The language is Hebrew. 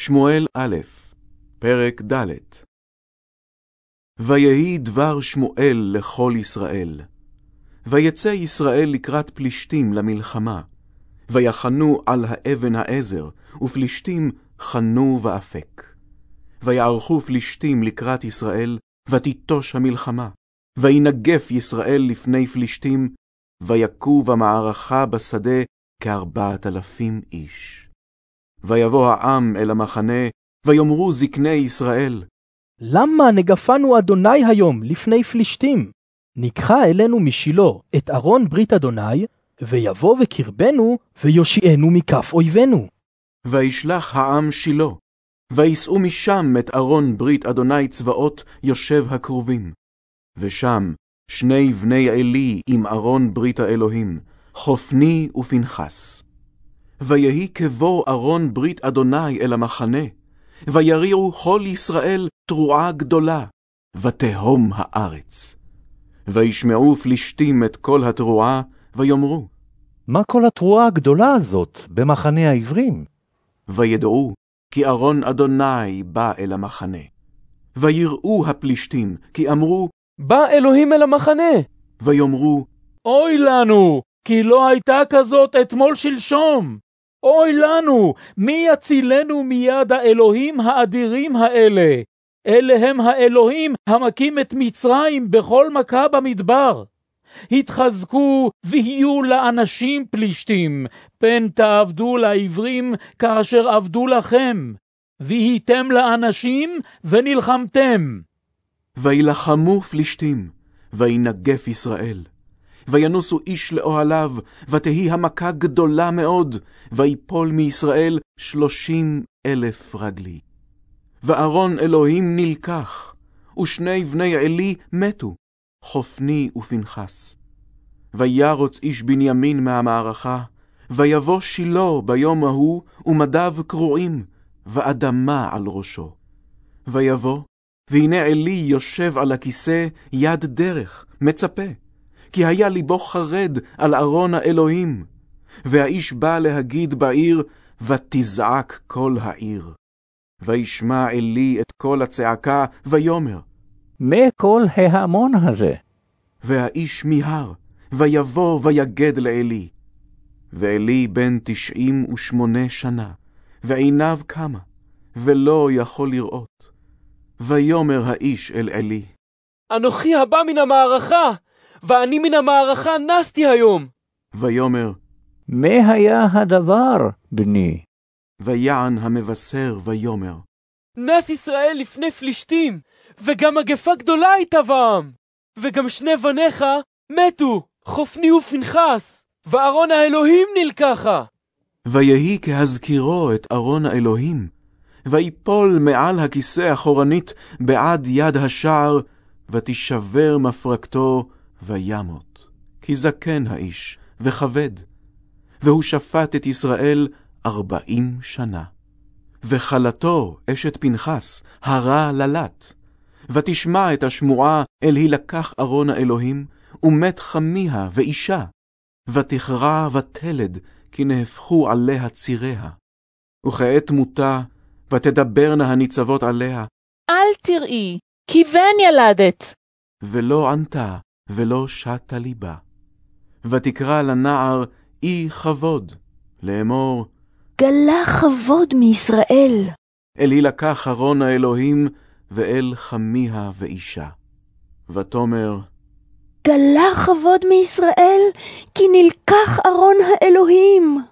שמואל א', פרק ד' ויהי דבר שמואל לכל ישראל. ויצא ישראל לקראת פלישתים למלחמה, ויחנו על האבן העזר, ופלישתים חנו באפק. ויערכו פלישתים לקראת ישראל, ותיטוש המלחמה. וינגף ישראל לפני פלישתים, ויכו במערכה בשדה כארבעת אלפים איש. ויבוא העם אל המחנה, ויאמרו זקני ישראל, למה נגפנו אדוני היום לפני פלישתים? ניקחה אלינו משילה את ארון ברית אדוני, ויבוא וקרבנו, ויושיענו מכף אויבינו. וישלח העם שילה, וישאו משם את ארון ברית אדוני צבאות יושב הכרובים. ושם שני בני עלי עם ארון ברית האלוהים, חופני ופנחס. ויהי כבוא ארון ברית אדוני אל המחנה, ויריעו כל ישראל תרועה גדולה, ותהום הארץ. וישמעו פלישתים את כל התרועה, ויאמרו, מה כל התרועה הגדולה הזאת במחנה העברים? וידעו כי ארון אדוני בא אל המחנה. ויראו הפלישתים, כי אמרו, בא אלוהים אל המחנה. ויאמרו, אוי לנו, כי לא הייתה כזאת אתמול שלשום. אוי לנו, מי יצילנו מיד האלוהים האדירים האלה? אלה הם האלוהים המכים את מצרים בכל מכה במדבר. התחזקו ויהיו לאנשים פלישתים, פן תעבדו לעברים כאשר עבדו לכם. והייתם לאנשים ונלחמתם. וילחמו פלישתים, וינגף ישראל. וינוסו איש לאוהליו, ותהי המכה גדולה מאוד, ויפול מישראל שלושים אלף רגלי. וארון אלוהים נלקח, ושני בני עלי מתו, חופני ופנחס. וירוץ איש בנימין מהמערכה, ויבוא שילה ביום ההוא, ומדיו קרועים, ואדמה על ראשו. ויבוא, והנה עלי יושב על הכיסא יד דרך, מצפה. כי היה ליבו חרד על ארון האלוהים. והאיש בא להגיד בעיר, ותזעק כל העיר. וישמע עלי את כל הצעקה, ויאמר, מה כל ההמון הזה? והאיש מיהר, ויבוא ויגד לעלי. ועלי בן תשעים ושמונה שנה, ועיניו קמה, ולא יכול לראות. ויאמר האיש אל עלי, אנוכי הבא מן המערכה, ואני מן המערכה נסתי היום. ויאמר, מה היה הדבר, בני? ויען המבשר ויאמר, נס ישראל לפני פלישתים, וגם מגפה גדולה הייתה בעם. וגם שני בניך מתו, חופני ופנחס, וארון האלוהים נלקחה. ויהי כהזכירו את ארון האלוהים, ויפול מעל הכיסא אחורנית בעד יד השער, ותישבר מפרקתו, וימות. כי זקן האיש, וכבד. והוא שפט את ישראל ארבעים שנה. וכלתו, אשת פנחס, הרע ללט. ותשמע את השמועה אל הילקח ארון האלוהים, ומת חמיה ואישה. ותכרע ותלד, כי נהפכו עליה ציריה. וכעת מותה, ותדברנה הניצבות עליה, אל תראי, כי בן ילדת. ולא ענתה, ולא שטה ליבה. ותקרא לנער אי כבוד, לאמור, גלה כבוד מישראל. אל הילקח ארון האלוהים, ואל חמיה ואישה. ותאמר, גלה כבוד מישראל, כי נלקח ארון האלוהים.